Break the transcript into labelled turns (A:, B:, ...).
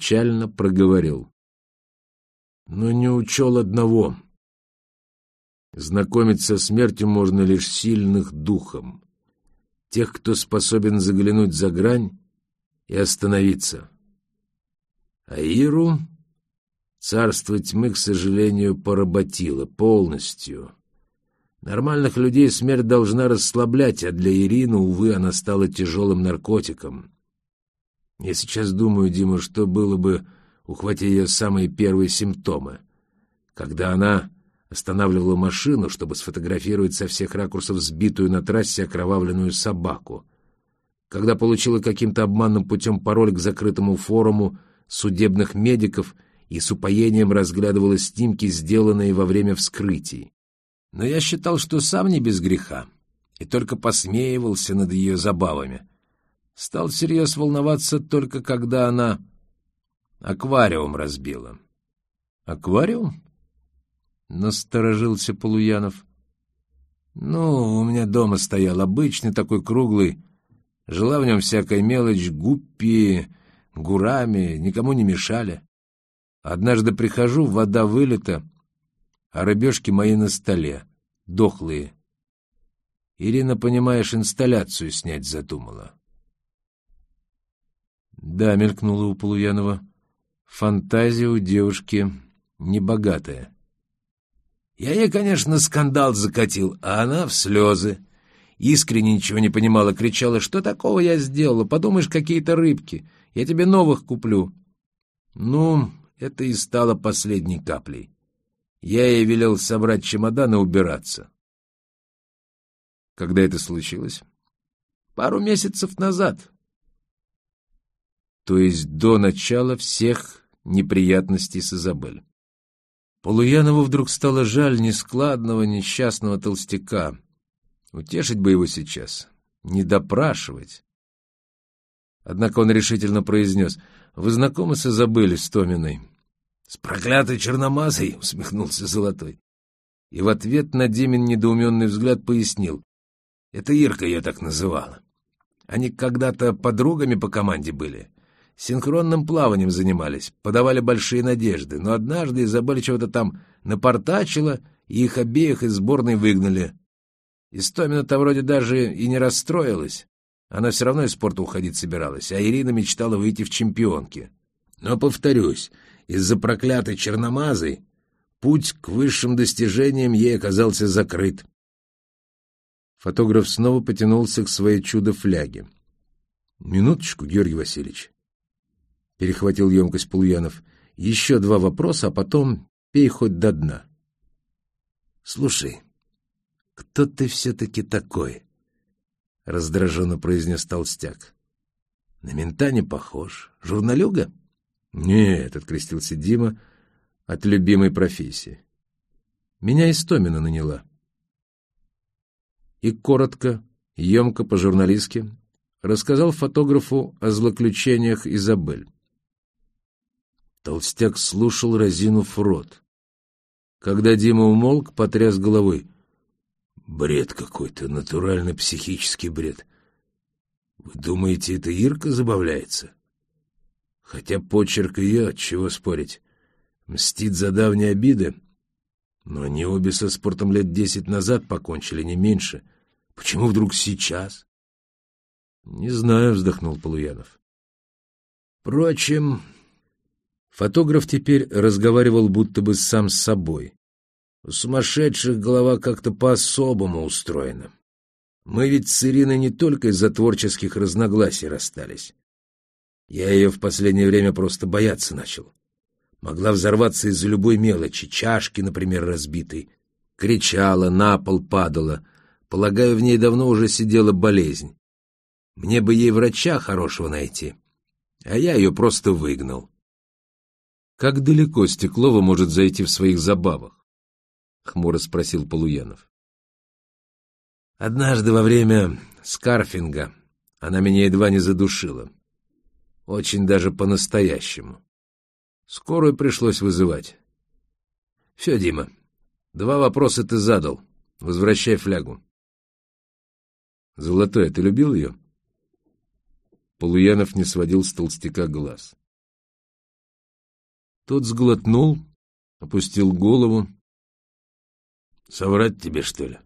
A: печально проговорил. Но не учел одного. Знакомиться со смертью можно лишь сильных духом. Тех, кто способен заглянуть за грань и остановиться. А Иру царство тьмы, к сожалению, поработило полностью. Нормальных людей смерть должна расслаблять, а для Ирины, увы, она стала тяжелым наркотиком. Я сейчас думаю, Дима, что было бы, ухватить ее самые первые симптомы. Когда она останавливала машину, чтобы сфотографировать со всех ракурсов сбитую на трассе окровавленную собаку. Когда получила каким-то обманным путем пароль к закрытому форуму судебных медиков и с упоением разглядывала снимки, сделанные во время вскрытий. Но я считал, что сам не без греха, и только посмеивался над ее забавами. Стал всерьез волноваться только когда она аквариум разбила. «Аквариум?» — насторожился Полуянов. «Ну, у меня дома стоял обычный такой круглый. Жила в нем всякая мелочь, гуппи, гурами, никому не мешали. Однажды прихожу, вода вылета, а рыбешки мои на столе, дохлые. Ирина, понимаешь, инсталляцию снять задумала. Да, мелькнула у Полуянова. Фантазия у девушки небогатая. Я ей, конечно, скандал закатил, а она в слезы. Искренне ничего не понимала, кричала, что такого я сделала, подумаешь, какие-то рыбки, я тебе новых куплю. Ну, это и стало последней каплей. Я ей велел собрать чемодан и убираться. Когда это случилось? Пару месяцев назад. То есть до начала всех неприятностей с Изабель. Полуянову вдруг стало жаль нескладного, несчастного толстяка. Утешить бы его сейчас, не допрашивать. Однако он решительно произнес, «Вы знакомы с Изабель Стоминой?» «С проклятой черномазой?» — усмехнулся Золотой. И в ответ на Димин недоуменный взгляд пояснил. «Это Ирка ее так называла. Они когда-то подругами по команде были. Синхронным плаванием занимались, подавали большие надежды. Но однажды Изабель чего-то там напортачила, и их обеих из сборной выгнали. Истомина-то вроде даже и не расстроилась. Она все равно из спорта уходить собиралась, а Ирина мечтала выйти в чемпионки. Но, повторюсь, из-за проклятой черномазой путь к высшим достижениям ей оказался закрыт. Фотограф снова потянулся к своей чудо-фляге. — Минуточку, Георгий Васильевич. Перехватил емкость Полуянов. — Еще два вопроса, а потом пей хоть до дна. — Слушай, кто ты все-таки такой? — раздраженно произнес толстяк. — На мента не похож. Журналюга? — «Нет», — открестился Дима от любимой профессии. «Меня Истомина наняла». И коротко, емко по-журналистски рассказал фотографу о злоключениях Изабель. Толстяк слушал, разинув рот. Когда Дима умолк, потряс головой. «Бред какой-то, натурально психический бред. Вы думаете, это Ирка забавляется?» Хотя почерк ее, чего спорить, мстит за давние обиды. Но они обе со спортом лет десять назад покончили, не меньше. Почему вдруг сейчас? — Не знаю, — вздохнул Полуянов. Впрочем, фотограф теперь разговаривал будто бы сам с собой. У сумасшедших голова как-то по-особому устроена. Мы ведь с Ириной не только из-за творческих разногласий расстались. Я ее в последнее время просто бояться начал. Могла взорваться из-за любой мелочи, чашки, например, разбитой. Кричала, на пол падала. Полагаю, в ней давно уже сидела болезнь. Мне бы ей врача хорошего найти. А я ее просто выгнал. «Как далеко Стеклова может зайти в своих забавах?» — хмуро спросил Полуянов. «Однажды во время скарфинга она меня едва не задушила. Очень даже по-настоящему. Скорую пришлось вызывать. Все, Дима, два вопроса ты задал. Возвращай флягу. Золотой, ты любил ее? Полуянов не сводил с толстяка глаз. Тот сглотнул, опустил голову. — Соврать тебе, что ли?